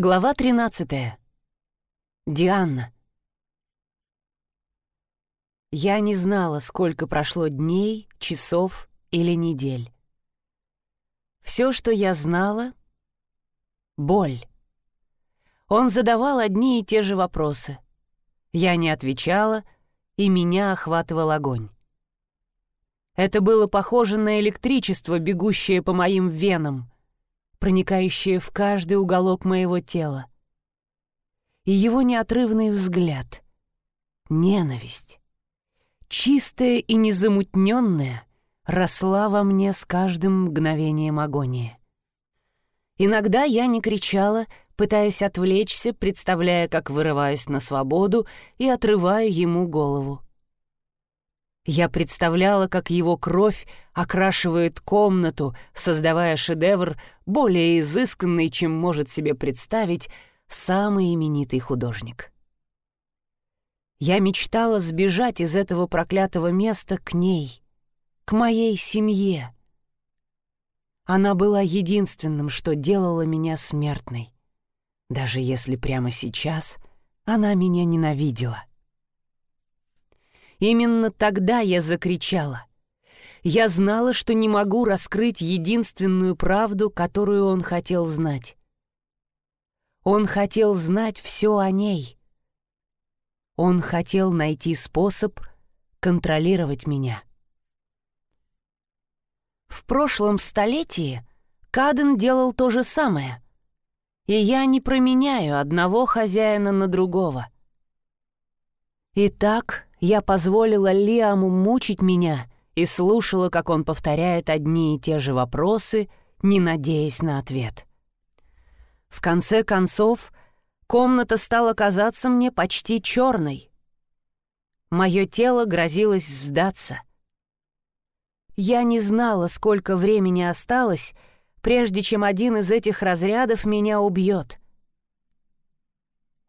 Глава 13. Диана. Я не знала, сколько прошло дней, часов или недель. Все, что я знала — боль. Он задавал одни и те же вопросы. Я не отвечала, и меня охватывал огонь. Это было похоже на электричество, бегущее по моим венам — проникающее в каждый уголок моего тела. И его неотрывный взгляд. Ненависть. Чистая и незамутненная росла во мне с каждым мгновением агонии. Иногда я не кричала, пытаясь отвлечься, представляя, как вырываюсь на свободу и отрываю ему голову. Я представляла, как его кровь окрашивает комнату, создавая шедевр более изысканный, чем может себе представить самый именитый художник. Я мечтала сбежать из этого проклятого места к ней, к моей семье. Она была единственным, что делало меня смертной, даже если прямо сейчас она меня ненавидела. Именно тогда я закричала. Я знала, что не могу раскрыть единственную правду, которую он хотел знать. Он хотел знать все о ней. Он хотел найти способ контролировать меня. В прошлом столетии Каден делал то же самое, и я не променяю одного хозяина на другого. Итак, я позволила Лиаму мучить меня и слушала, как он повторяет одни и те же вопросы, не надеясь на ответ. В конце концов, комната стала казаться мне почти черной. Мое тело грозилось сдаться. Я не знала, сколько времени осталось, прежде чем один из этих разрядов меня убьет.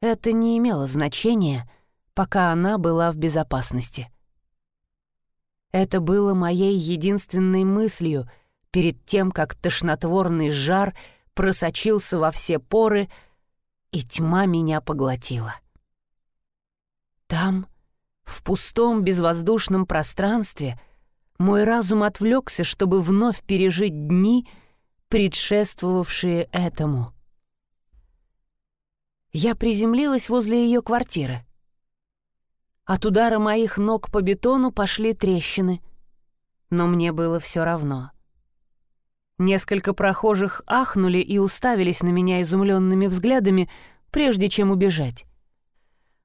Это не имело значения — пока она была в безопасности. Это было моей единственной мыслью перед тем, как тошнотворный жар просочился во все поры, и тьма меня поглотила. Там, в пустом безвоздушном пространстве, мой разум отвлекся, чтобы вновь пережить дни, предшествовавшие этому. Я приземлилась возле ее квартиры. От удара моих ног по бетону пошли трещины. Но мне было все равно. Несколько прохожих ахнули и уставились на меня изумленными взглядами, прежде чем убежать.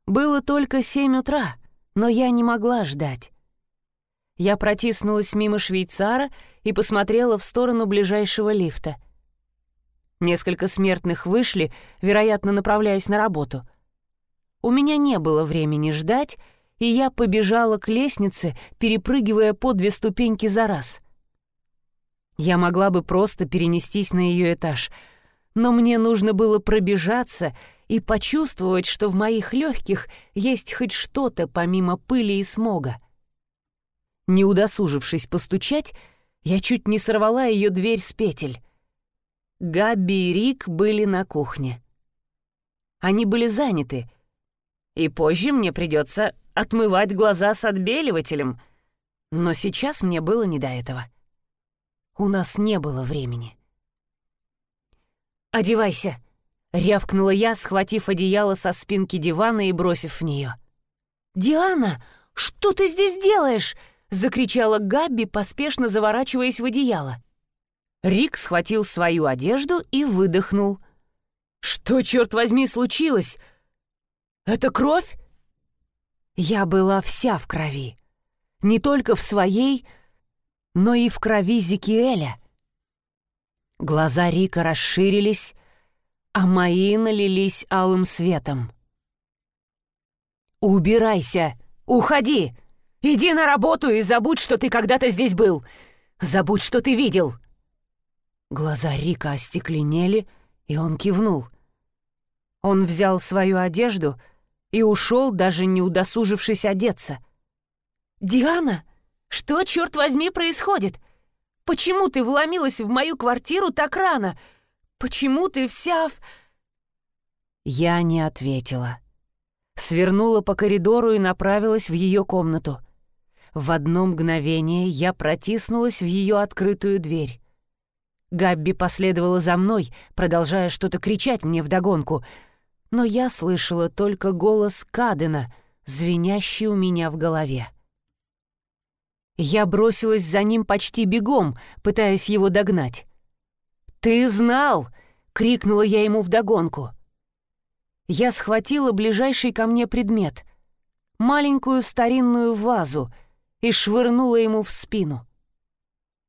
Было только семь утра, но я не могла ждать. Я протиснулась мимо швейцара и посмотрела в сторону ближайшего лифта. Несколько смертных вышли, вероятно, направляясь на работу. У меня не было времени ждать, и я побежала к лестнице, перепрыгивая по две ступеньки за раз. Я могла бы просто перенестись на ее этаж, но мне нужно было пробежаться и почувствовать, что в моих легких есть хоть что-то помимо пыли и смога. Не удосужившись постучать, я чуть не сорвала ее дверь с петель. Габи и Рик были на кухне. Они были заняты, и позже мне придется отмывать глаза с отбеливателем. Но сейчас мне было не до этого. У нас не было времени. «Одевайся!» — рявкнула я, схватив одеяло со спинки дивана и бросив в нее. «Диана, что ты здесь делаешь?» — закричала Габби, поспешно заворачиваясь в одеяло. Рик схватил свою одежду и выдохнул. «Что, черт возьми, случилось? Это кровь?» Я была вся в крови. Не только в своей, но и в крови Зикиэля. Глаза Рика расширились, а мои налились алым светом. «Убирайся! Уходи! Иди на работу и забудь, что ты когда-то здесь был! Забудь, что ты видел!» Глаза Рика остекленели, и он кивнул. Он взял свою одежду — и ушел, даже не удосужившись одеться. «Диана, что, черт возьми, происходит? Почему ты вломилась в мою квартиру так рано? Почему ты вся в...» Я не ответила. Свернула по коридору и направилась в ее комнату. В одно мгновение я протиснулась в ее открытую дверь. Габби последовала за мной, продолжая что-то кричать мне вдогонку, но я слышала только голос Кадена, звенящий у меня в голове. Я бросилась за ним почти бегом, пытаясь его догнать. «Ты знал!» — крикнула я ему вдогонку. Я схватила ближайший ко мне предмет — маленькую старинную вазу — и швырнула ему в спину.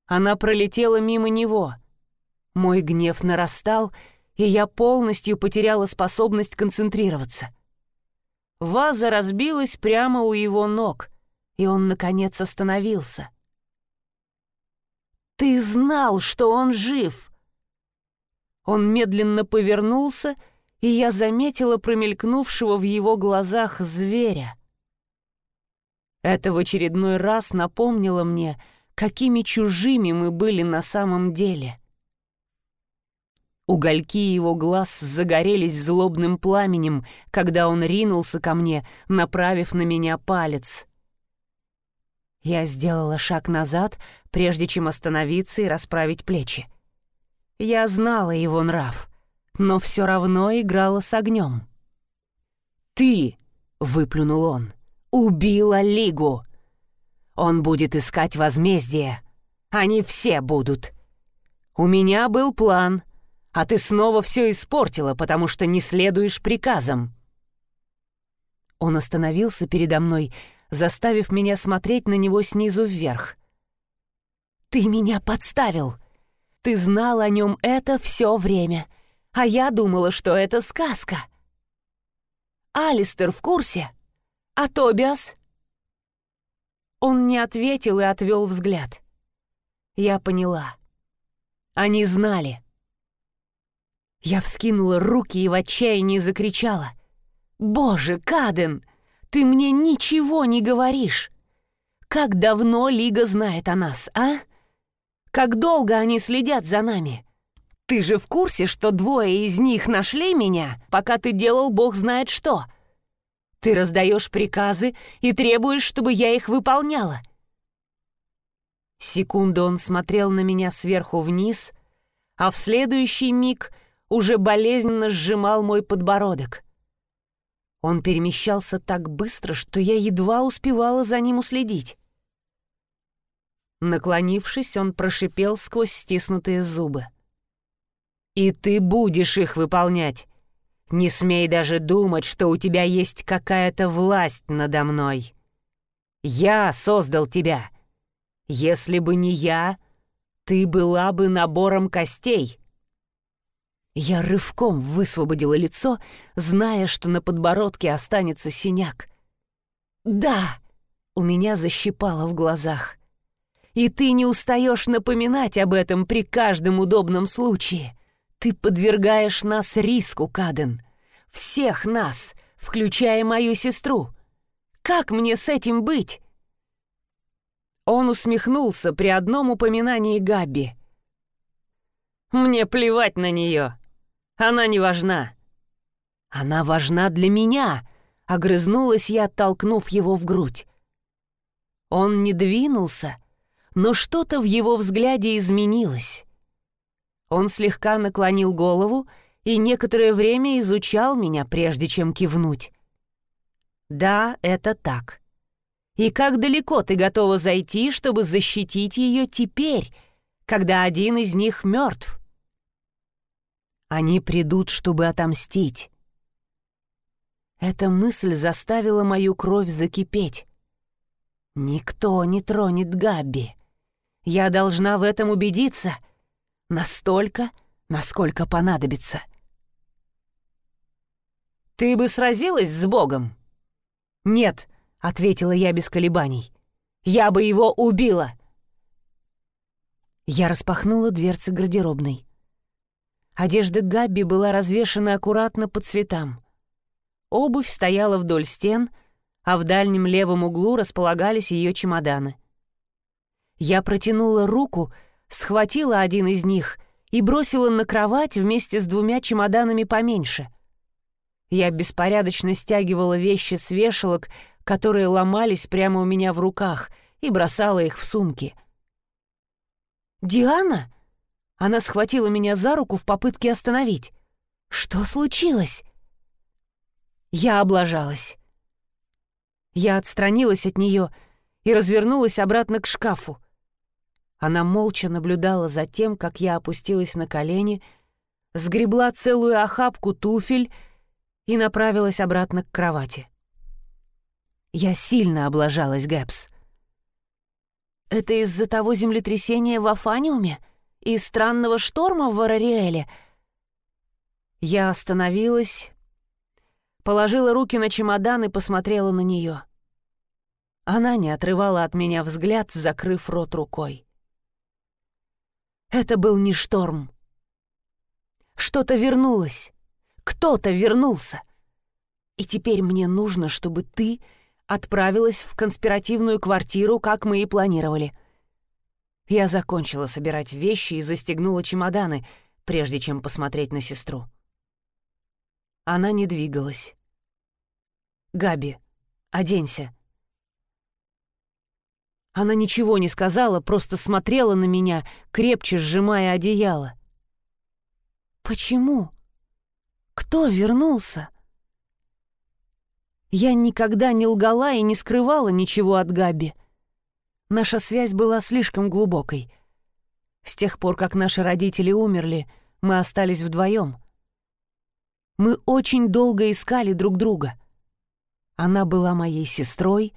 Она пролетела мимо него. Мой гнев нарастал, и я полностью потеряла способность концентрироваться. Ваза разбилась прямо у его ног, и он, наконец, остановился. «Ты знал, что он жив!» Он медленно повернулся, и я заметила промелькнувшего в его глазах зверя — это в очередной раз напомнило мне, какими чужими мы были на самом деле. Угольки его глаз загорелись злобным пламенем, когда он ринулся ко мне, направив на меня палец. Я сделала шаг назад, прежде чем остановиться и расправить плечи. Я знала его нрав, но все равно играла с огнем. «Ты!» — выплюнул он убила Лигу. Он будет искать возмездие. Они все будут. У меня был план, а ты снова все испортила, потому что не следуешь приказам. Он остановился передо мной, заставив меня смотреть на него снизу вверх. «Ты меня подставил. Ты знал о нем это все время, а я думала, что это сказка. Алистер в курсе?» «А Тобиас?» Он не ответил и отвел взгляд. Я поняла. Они знали. Я вскинула руки и в отчаянии закричала. «Боже, Каден, ты мне ничего не говоришь! Как давно Лига знает о нас, а? Как долго они следят за нами? Ты же в курсе, что двое из них нашли меня, пока ты делал бог знает что?» Ты раздаешь приказы и требуешь, чтобы я их выполняла. Секунду он смотрел на меня сверху вниз, а в следующий миг уже болезненно сжимал мой подбородок. Он перемещался так быстро, что я едва успевала за ним уследить. Наклонившись, он прошипел сквозь стиснутые зубы. «И ты будешь их выполнять. Не смей даже думать, что у тебя есть какая-то власть надо мной. Я создал тебя. Если бы не я, ты была бы набором костей». Я рывком высвободила лицо, зная, что на подбородке останется синяк. «Да!» — у меня защипало в глазах. «И ты не устаешь напоминать об этом при каждом удобном случае. Ты подвергаешь нас риску, Каден. Всех нас, включая мою сестру. Как мне с этим быть?» Он усмехнулся при одном упоминании Габи. «Мне плевать на нее. Она не важна». «Она важна для меня», — огрызнулась я, оттолкнув его в грудь. Он не двинулся, но что-то в его взгляде изменилось. Он слегка наклонил голову и некоторое время изучал меня, прежде чем кивнуть. «Да, это так. И как далеко ты готова зайти, чтобы защитить ее теперь, когда один из них мертв?» «Они придут, чтобы отомстить». Эта мысль заставила мою кровь закипеть. «Никто не тронет Габби. Я должна в этом убедиться. Настолько, насколько понадобится». «Ты бы сразилась с Богом?» «Нет», — ответила я без колебаний. «Я бы его убила!» Я распахнула дверцы гардеробной. Одежда Габби была развешана аккуратно по цветам. Обувь стояла вдоль стен, а в дальнем левом углу располагались ее чемоданы. Я протянула руку, схватила один из них и бросила на кровать вместе с двумя чемоданами поменьше. Я беспорядочно стягивала вещи с вешалок, которые ломались прямо у меня в руках, и бросала их в сумки. «Диана?» Она схватила меня за руку в попытке остановить. «Что случилось?» Я облажалась. Я отстранилась от нее и развернулась обратно к шкафу. Она молча наблюдала за тем, как я опустилась на колени, сгребла целую охапку туфель и направилась обратно к кровати. Я сильно облажалась, Гэпс. «Это из-за того землетрясения в Афаниуме и странного шторма в Варариэле?» Я остановилась, положила руки на чемодан и посмотрела на нее. Она не отрывала от меня взгляд, закрыв рот рукой. Это был не шторм. Что-то вернулось. Кто-то вернулся. И теперь мне нужно, чтобы ты отправилась в конспиративную квартиру, как мы и планировали. Я закончила собирать вещи и застегнула чемоданы, прежде чем посмотреть на сестру. Она не двигалась. «Габи, оденься». Она ничего не сказала, просто смотрела на меня, крепче сжимая одеяло. «Почему? Кто вернулся?» Я никогда не лгала и не скрывала ничего от Габи. Наша связь была слишком глубокой. С тех пор, как наши родители умерли, мы остались вдвоем. Мы очень долго искали друг друга. Она была моей сестрой,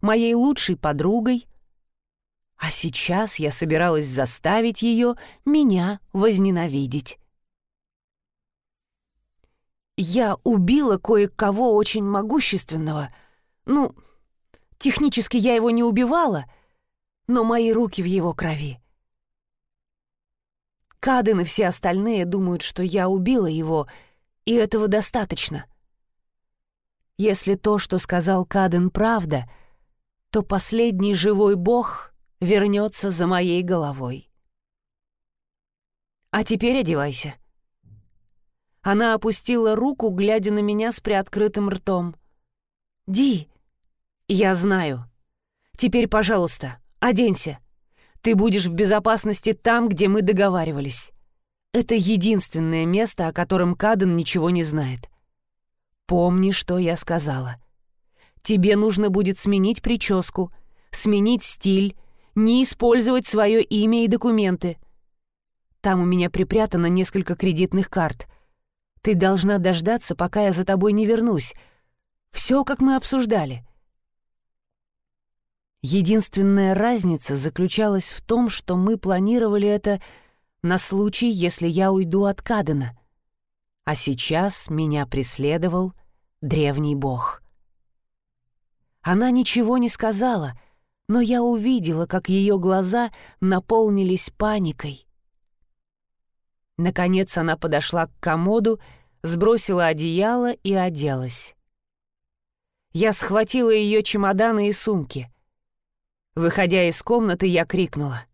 моей лучшей подругой — а сейчас я собиралась заставить ее меня возненавидеть. Я убила кое-кого очень могущественного. Ну, технически я его не убивала, но мои руки в его крови. Каден и все остальные думают, что я убила его, и этого достаточно. Если то, что сказал Каден, правда, то последний живой бог вернется за моей головой. А теперь одевайся. Она опустила руку, глядя на меня с приоткрытым ртом. «Ди!» «Я знаю. Теперь, пожалуйста, оденься. Ты будешь в безопасности там, где мы договаривались. Это единственное место, о котором Каден ничего не знает. Помни, что я сказала. Тебе нужно будет сменить прическу, сменить стиль, не использовать свое имя и документы. Там у меня припрятано несколько кредитных карт. Ты должна дождаться, пока я за тобой не вернусь. Все, как мы обсуждали. Единственная разница заключалась в том, что мы планировали это на случай, если я уйду от Кадена. А сейчас меня преследовал древний бог. Она ничего не сказала — но я увидела, как ее глаза наполнились паникой. Наконец она подошла к комоду, сбросила одеяло и оделась. Я схватила ее чемоданы и сумки. Выходя из комнаты, я крикнула.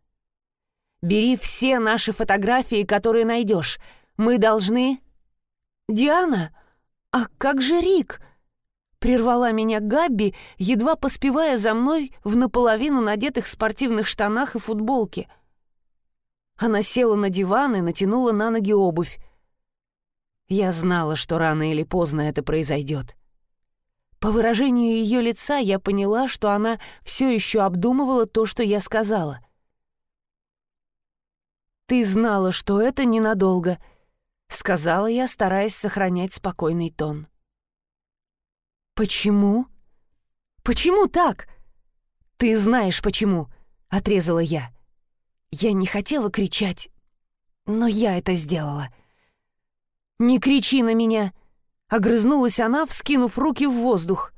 «Бери все наши фотографии, которые найдешь. Мы должны...» «Диана, а как же Рик?» Прервала меня Габби, едва поспевая за мной в наполовину надетых спортивных штанах и футболке. Она села на диван и натянула на ноги обувь. Я знала, что рано или поздно это произойдет. По выражению ее лица я поняла, что она все еще обдумывала то, что я сказала. «Ты знала, что это ненадолго», — сказала я, стараясь сохранять спокойный тон. «Почему? Почему так?» «Ты знаешь, почему», — отрезала я. Я не хотела кричать, но я это сделала. «Не кричи на меня!» — огрызнулась она, вскинув руки в воздух.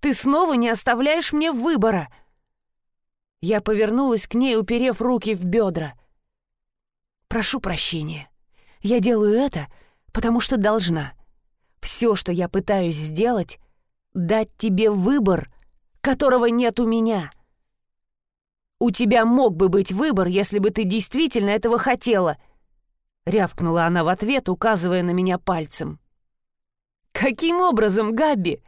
«Ты снова не оставляешь мне выбора!» Я повернулась к ней, уперев руки в бедра. «Прошу прощения. Я делаю это, потому что должна. Все, что я пытаюсь сделать, дать тебе выбор, которого нет у меня. У тебя мог бы быть выбор, если бы ты действительно этого хотела, рявкнула она в ответ, указывая на меня пальцем. «Каким образом, Габби?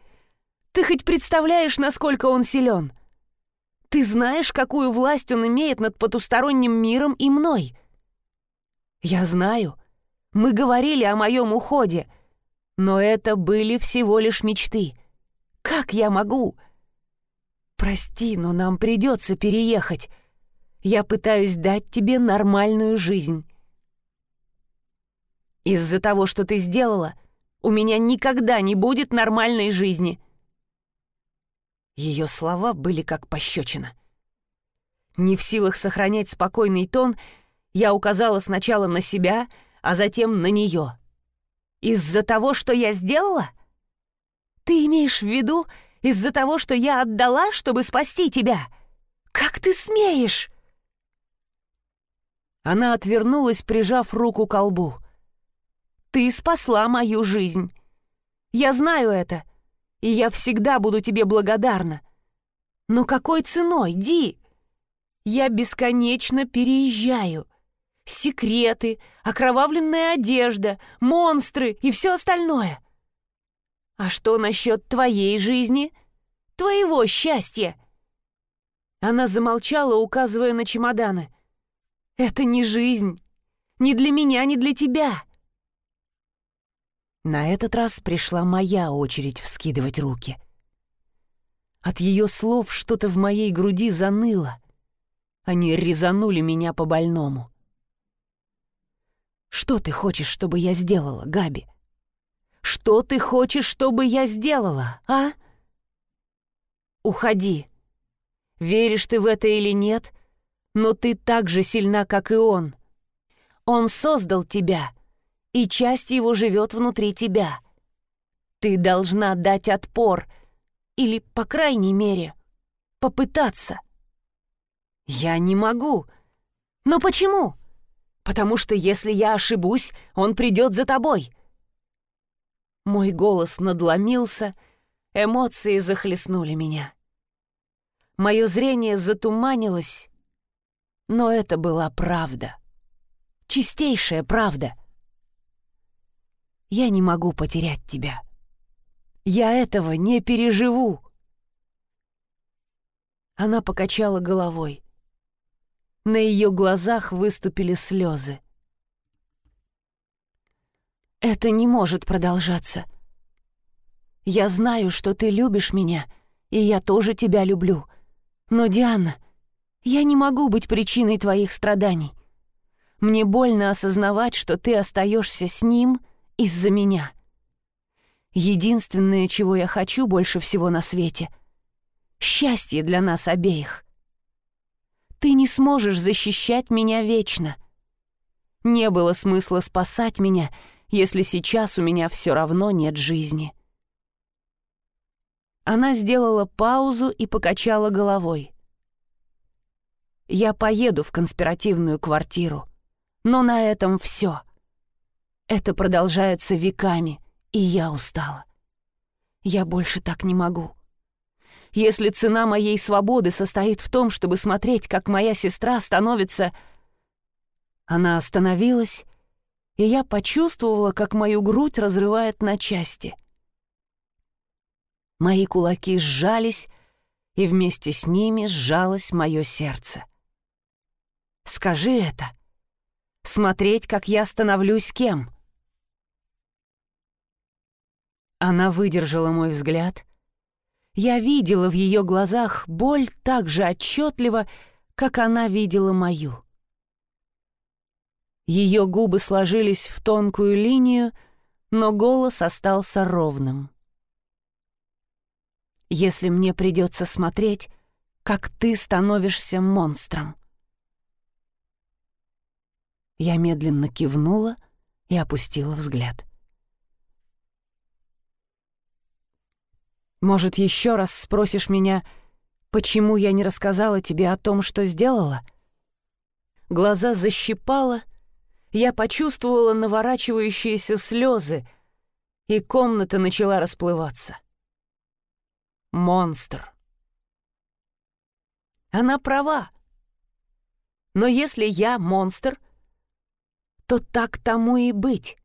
Ты хоть представляешь, насколько он силен? Ты знаешь, какую власть он имеет над потусторонним миром и мной?» «Я знаю. Мы говорили о моем уходе. Но это были всего лишь мечты. Как я могу?» «Прости, но нам придется переехать. Я пытаюсь дать тебе нормальную жизнь». «Из-за того, что ты сделала, у меня никогда не будет нормальной жизни». Ее слова были как пощечина. Не в силах сохранять спокойный тон, я указала сначала на себя, а затем на нее. «Из-за того, что я сделала? Ты имеешь в виду из-за того, что я отдала, чтобы спасти тебя? Как ты смеешь?» Она отвернулась, прижав руку к лбу. Ты спасла мою жизнь. Я знаю это, и я всегда буду тебе благодарна. Но какой ценой, Ди? Я бесконечно переезжаю. Секреты, окровавленная одежда, монстры и все остальное. А что насчет твоей жизни? Твоего счастья? Она замолчала, указывая на чемоданы. Это не жизнь. Не для меня, не для тебя. На этот раз пришла моя очередь вскидывать руки. От ее слов что-то в моей груди заныло. Они резанули меня по больному. «Что ты хочешь, чтобы я сделала, Габи? Что ты хочешь, чтобы я сделала, а?» «Уходи. Веришь ты в это или нет, но ты так же сильна, как и он. Он создал тебя» и часть его живет внутри тебя. Ты должна дать отпор, или, по крайней мере, попытаться. Я не могу. Но почему? Потому что если я ошибусь, он придет за тобой. Мой голос надломился, эмоции захлестнули меня. Мое зрение затуманилось, но это была правда. Чистейшая правда — я не могу потерять тебя. Я этого не переживу. Она покачала головой. На ее глазах выступили слезы. Это не может продолжаться. Я знаю, что ты любишь меня, и я тоже тебя люблю. Но, Диана, я не могу быть причиной твоих страданий. Мне больно осознавать, что ты остаешься с ним — из-за меня. Единственное, чего я хочу больше всего на свете — счастье для нас обеих. Ты не сможешь защищать меня вечно. Не было смысла спасать меня, если сейчас у меня все равно нет жизни. Она сделала паузу и покачала головой. «Я поеду в конспиративную квартиру, но на этом все. Это продолжается веками, и я устала. Я больше так не могу. Если цена моей свободы состоит в том, чтобы смотреть, как моя сестра становится... Она остановилась, и я почувствовала, как мою грудь разрывает на части. Мои кулаки сжались, и вместе с ними сжалось мое сердце. «Скажи это. Смотреть, как я становлюсь кем?» Она выдержала мой взгляд. Я видела в ее глазах боль так же отчетливо, как она видела мою. Ее губы сложились в тонкую линию, но голос остался ровным. «Если мне придется смотреть, как ты становишься монстром». Я медленно кивнула и опустила взгляд. Может, еще раз спросишь меня, почему я не рассказала тебе о том, что сделала?» Глаза защипала, я почувствовала наворачивающиеся слезы, и комната начала расплываться. Монстр. Она права. Но если я монстр, то так тому и быть.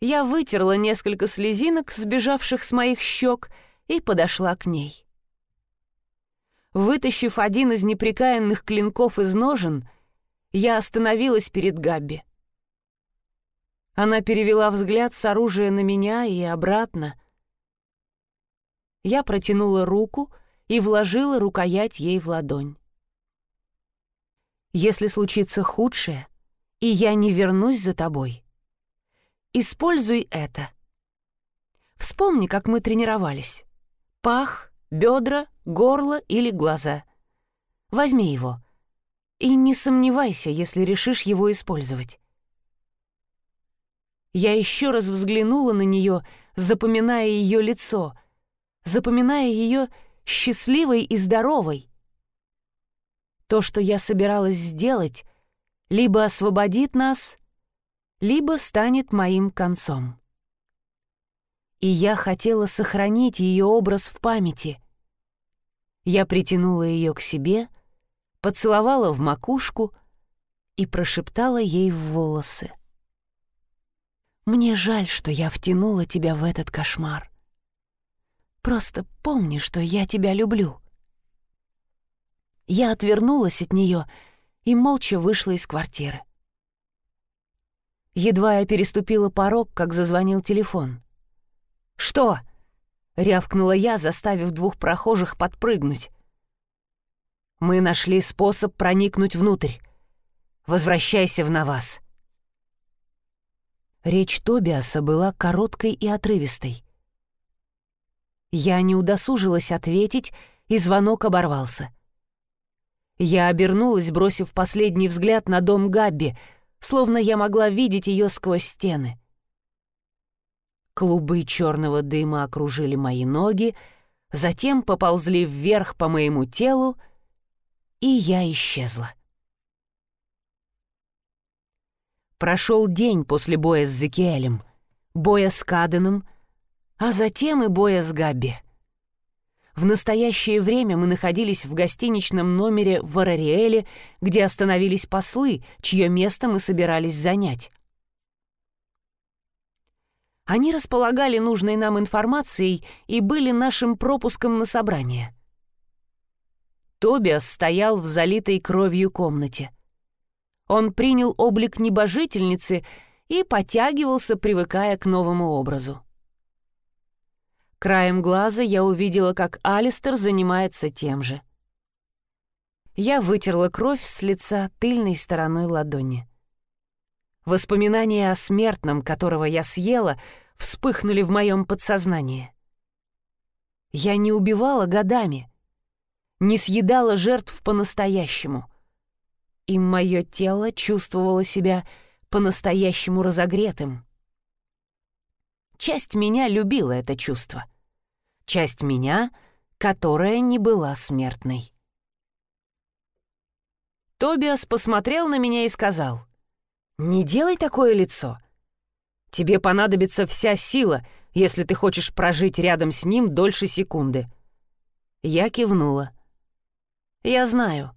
Я вытерла несколько слезинок, сбежавших с моих щек, и подошла к ней. Вытащив один из неприкаянных клинков из ножен, я остановилась перед Габби. Она перевела взгляд с оружия на меня и обратно. Я протянула руку и вложила рукоять ей в ладонь. «Если случится худшее, и я не вернусь за тобой, используй это. Вспомни, как мы тренировались. Пах, бедра, горло или глаза. Возьми его. И не сомневайся, если решишь его использовать. Я еще раз взглянула на нее, запоминая ее лицо, запоминая ее счастливой и здоровой. То, что я собиралась сделать, либо освободит нас, либо станет моим концом. И я хотела сохранить ее образ в памяти. Я притянула ее к себе, поцеловала в макушку и прошептала ей в волосы. Мне жаль, что я втянула тебя в этот кошмар. Просто помни, что я тебя люблю. Я отвернулась от нее и молча вышла из квартиры. Едва я переступила порог, как зазвонил телефон. «Что?» — рявкнула я, заставив двух прохожих подпрыгнуть. «Мы нашли способ проникнуть внутрь. Возвращайся в Навас». Речь Тобиаса была короткой и отрывистой. Я не удосужилась ответить, и звонок оборвался. Я обернулась, бросив последний взгляд на дом Габби, словно я могла видеть ее сквозь стены. Клубы черного дыма окружили мои ноги, затем поползли вверх по моему телу, и я исчезла. Прошел день после боя с Зекиэлем, боя с Каденом, а затем и боя с Габби. В настоящее время мы находились в гостиничном номере в Арариэле, где остановились послы, чье место мы собирались занять. Они располагали нужной нам информацией и были нашим пропуском на собрание. Тобиас стоял в залитой кровью комнате. Он принял облик небожительницы и потягивался, привыкая к новому образу. Краем глаза я увидела, как Алистер занимается тем же. Я вытерла кровь с лица тыльной стороной ладони. Воспоминания о смертном, которого я съела, вспыхнули в моем подсознании. Я не убивала годами, не съедала жертв по-настоящему — и мое тело чувствовало себя по-настоящему разогретым. Часть меня любила это чувство. Часть меня, которая не была смертной. Тобиас посмотрел на меня и сказал, «Не делай такое лицо. Тебе понадобится вся сила, если ты хочешь прожить рядом с ним дольше секунды». Я кивнула. «Я знаю.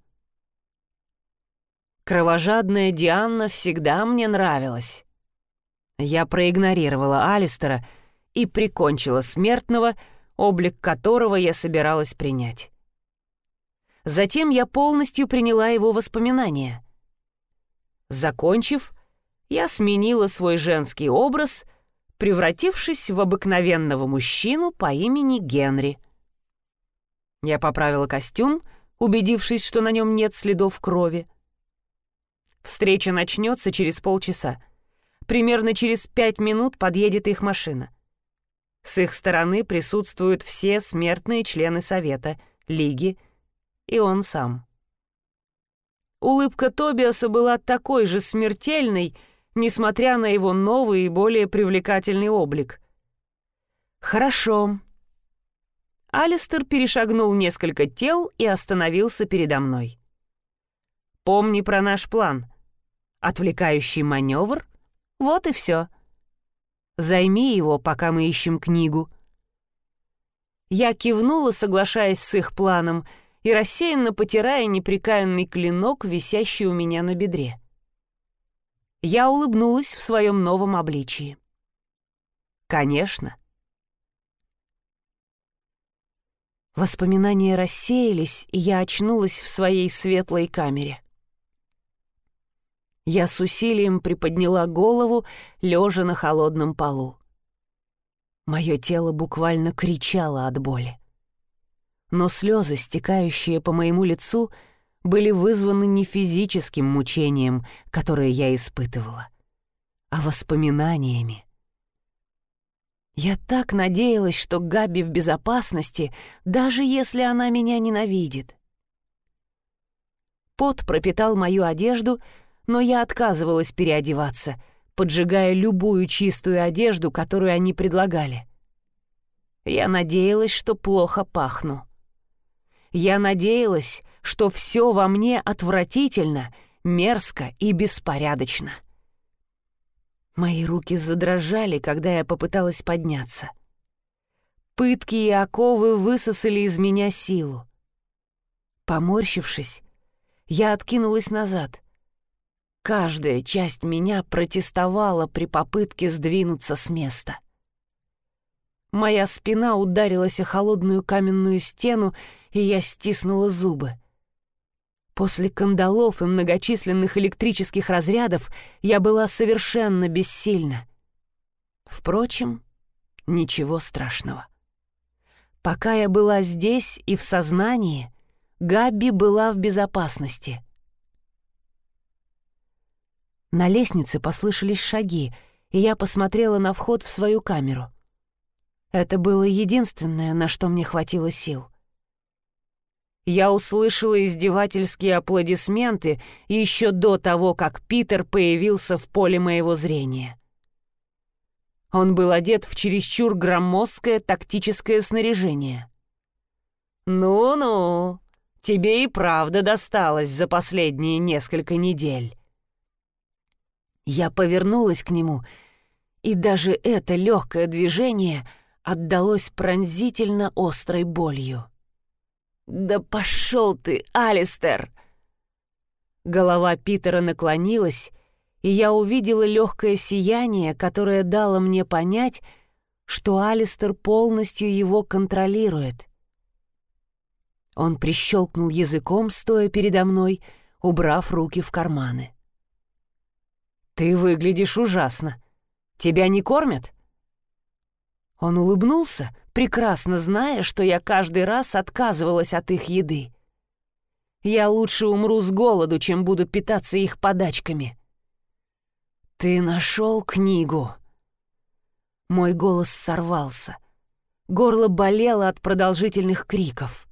Кровожадная Диана всегда мне нравилась. Я проигнорировала Алистера и прикончила смертного, облик которого я собиралась принять. Затем я полностью приняла его воспоминания. Закончив, я сменила свой женский образ, превратившись в обыкновенного мужчину по имени Генри. Я поправила костюм, убедившись, что на нем нет следов крови. Встреча начнется через полчаса. Примерно через пять минут подъедет их машина. С их стороны присутствуют все смертные члены Совета, Лиги и он сам. Улыбка Тобиаса была такой же смертельной, несмотря на его новый и более привлекательный облик. «Хорошо». Алистер перешагнул несколько тел и остановился передо мной. «Помни про наш план. Отвлекающий маневр? Вот и все. Займи его, пока мы ищем книгу. Я кивнула, соглашаясь с их планом, и рассеянно потирая неприкаянный клинок, висящий у меня на бедре. Я улыбнулась в своем новом обличии. Конечно. Воспоминания рассеялись, и я очнулась в своей светлой камере. Я с усилием приподняла голову, лежа на холодном полу. Мое тело буквально кричало от боли. Но слезы, стекающие по моему лицу, были вызваны не физическим мучением, которое я испытывала, а воспоминаниями. Я так надеялась, что Габи в безопасности, даже если она меня ненавидит. Пот пропитал мою одежду, но я отказывалась переодеваться, поджигая любую чистую одежду, которую они предлагали. Я надеялась, что плохо пахну. Я надеялась, что все во мне отвратительно, мерзко и беспорядочно. Мои руки задрожали, когда я попыталась подняться. Пытки и оковы высосали из меня силу. Поморщившись, я откинулась назад. Каждая часть меня протестовала при попытке сдвинуться с места. Моя спина ударилась о холодную каменную стену, и я стиснула зубы. После кандалов и многочисленных электрических разрядов я была совершенно бессильна. Впрочем, ничего страшного. Пока я была здесь и в сознании, Габби была в безопасности. На лестнице послышались шаги, и я посмотрела на вход в свою камеру. Это было единственное, на что мне хватило сил — я услышала издевательские аплодисменты еще до того, как Питер появился в поле моего зрения. Он был одет в чересчур громоздкое тактическое снаряжение. «Ну-ну, тебе и правда досталось за последние несколько недель». Я повернулась к нему, и даже это легкое движение отдалось пронзительно острой болью. «Да пошел ты, Алистер!» Голова Питера наклонилась, и я увидела легкое сияние, которое дало мне понять, что Алистер полностью его контролирует. Он прищелкнул языком, стоя передо мной, убрав руки в карманы. «Ты выглядишь ужасно. Тебя не кормят?» Он улыбнулся, прекрасно зная, что я каждый раз отказывалась от их еды. Я лучше умру с голоду, чем буду питаться их подачками. «Ты нашел книгу?» Мой голос сорвался. Горло болело от продолжительных криков.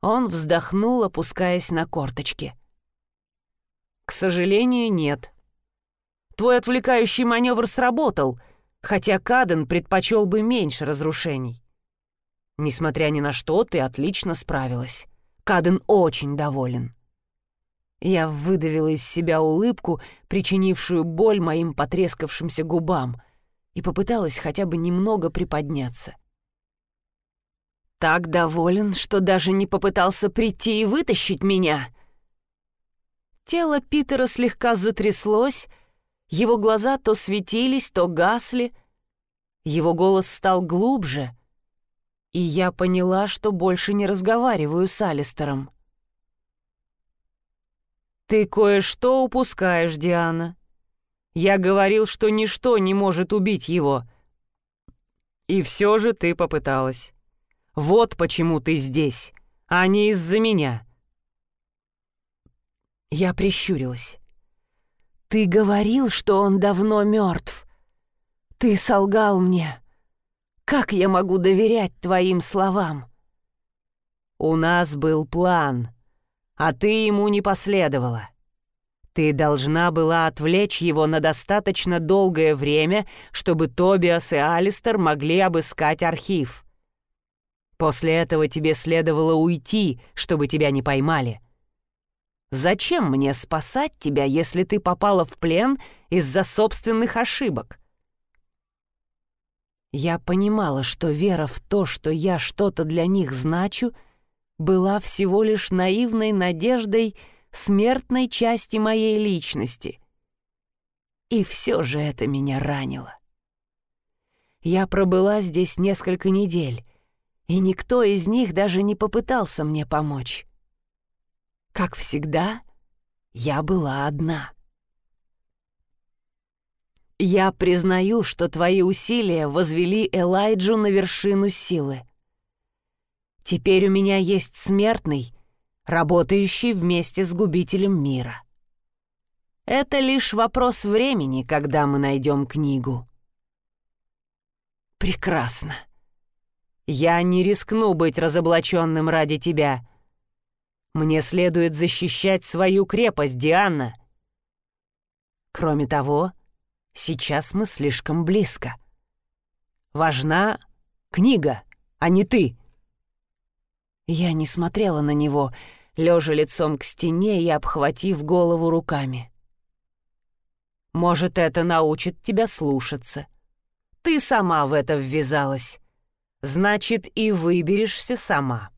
Он вздохнул, опускаясь на корточки. «К сожалению, нет. Твой отвлекающий маневр сработал, хотя Каден предпочел бы меньше разрушений. Несмотря ни на что, ты отлично справилась. Каден очень доволен. Я выдавила из себя улыбку, причинившую боль моим потрескавшимся губам, и попыталась хотя бы немного приподняться. «Так доволен, что даже не попытался прийти и вытащить меня!» Тело Питера слегка затряслось, его глаза то светились, то гасли. Его голос стал глубже, и я поняла, что больше не разговариваю с Алистером. «Ты кое-что упускаешь, Диана. Я говорил, что ничто не может убить его. И все же ты попыталась. Вот почему ты здесь, а не из-за меня». Я прищурилась. «Ты говорил, что он давно мертв. Ты солгал мне. Как я могу доверять твоим словам?» «У нас был план, а ты ему не последовала. Ты должна была отвлечь его на достаточно долгое время, чтобы Тобиас и Алистер могли обыскать архив. После этого тебе следовало уйти, чтобы тебя не поймали». Зачем мне спасать тебя, если ты попала в плен из-за собственных ошибок? Я понимала, что вера в то, что я что-то для них значу, была всего лишь наивной надеждой смертной части моей личности. И все же это меня ранило. Я пробыла здесь несколько недель, и никто из них даже не попытался мне помочь. Как всегда, я была одна. Я признаю, что твои усилия возвели Элайджу на вершину силы. Теперь у меня есть смертный, работающий вместе с губителем мира. Это лишь вопрос времени, когда мы найдем книгу. Прекрасно. Я не рискну быть разоблаченным ради тебя. Мне следует защищать свою крепость, Диана. Кроме того, сейчас мы слишком близко. Важна книга, а не ты. Я не смотрела на него, лежа лицом к стене и обхватив голову руками. Может, это научит тебя слушаться. Ты сама в это ввязалась. Значит, и выберешься сама.